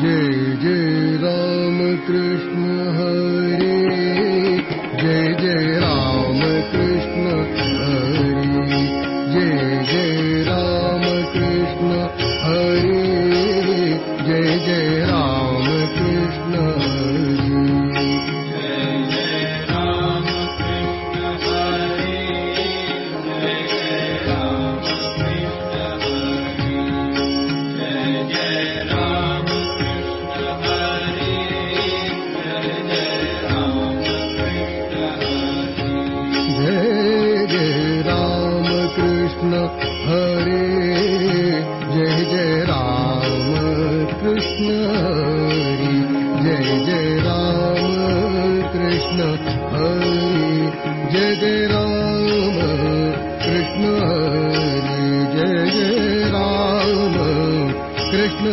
Jai Jai Ramakrishna Jai Ram Krishna Jai Ram Krishna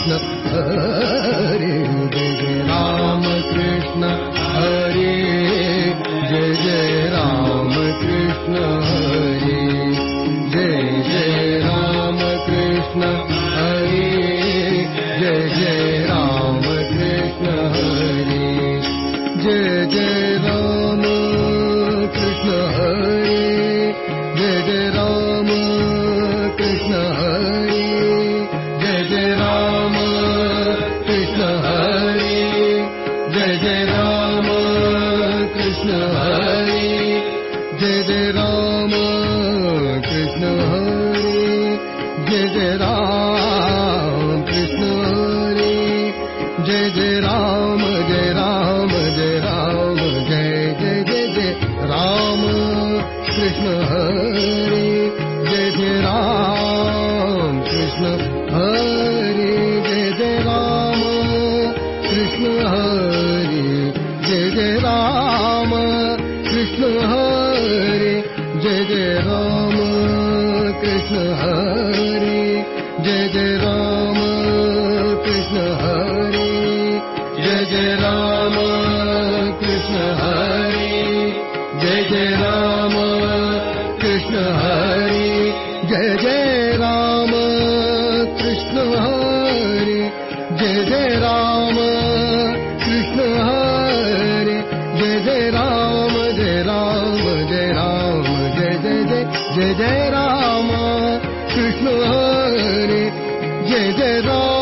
Krishna Hare Ram Krishna. Krishna Hari, Jai Jai Ram, Krishna Hari, Jai Jai Ram, Krishna Hari, Jai Jai Ram, Jai Ram, Jai Ram, Jai Jai Jai Ram, Krishna. Krishna Hari Jai Jai Ram Krishna Hari Jai Jai Ram Krishna Hari Jai Jai Ram know.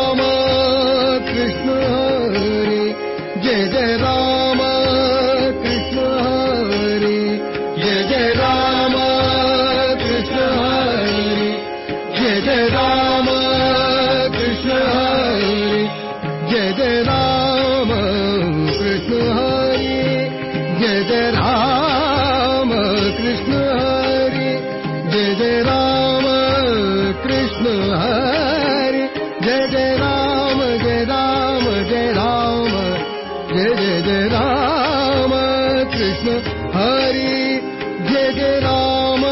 Krishna Hari Jai Jai Ram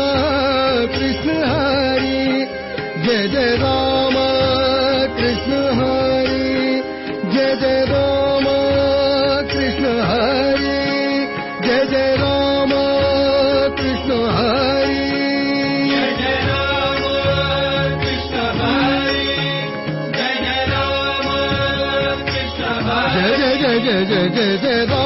Krishna Hari Jai Jai Ram Krishna Hari Jai Jai Ram Krishna Hari Jai Jai Ram Krishna Hari Jai Jai Jai Jai Jai Jai Jai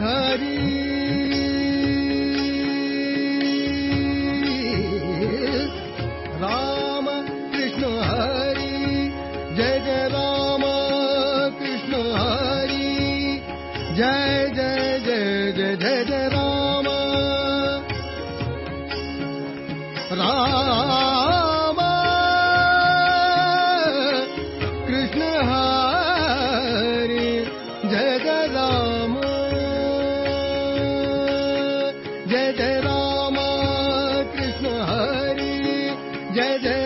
Hari Jai Jai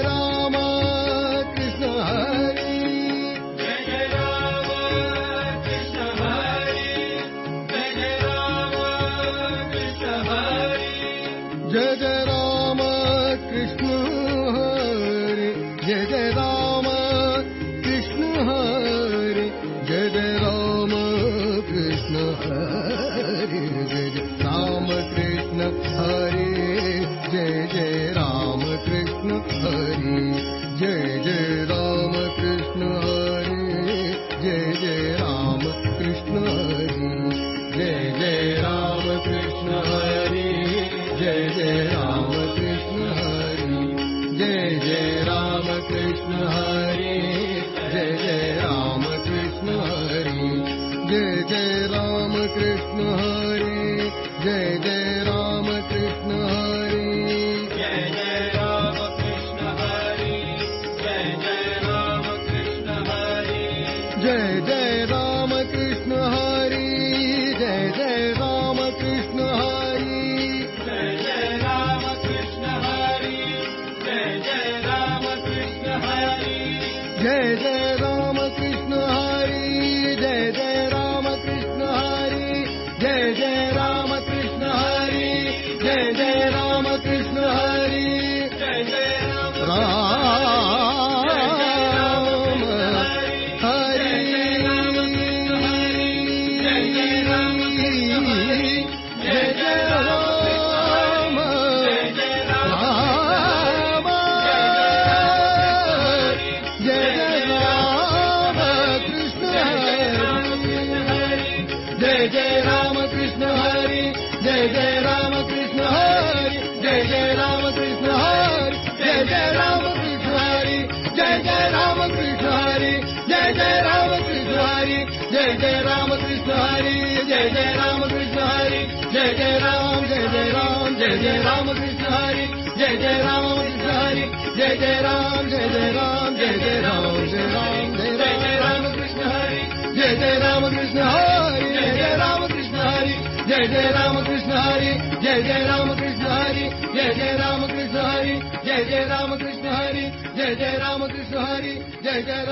Jai Jai Ramakrishna Hare Jai Jai Ram Jai Jai Ram Krishna Krishna Hare Jai Jai Ram Krishna Hare Jai Jai Ram Krishna Hare Jai Jai Ram Krishna Hare Jai Jai Ram Jai Jai Ram Jai Jai Ram Krishna Hare Jai Jai Ram Krishna Hare Jai Jai Ram Jai Jai Ram Jai Jai Ram Jai Ram Jai Jai Ram Krishna Hare Jai Jai Ram Krishna Hare Jai Jai Ram Krishna Hare Jai Jai Ram Krishna Hare Jai Jai Ram Jai Jai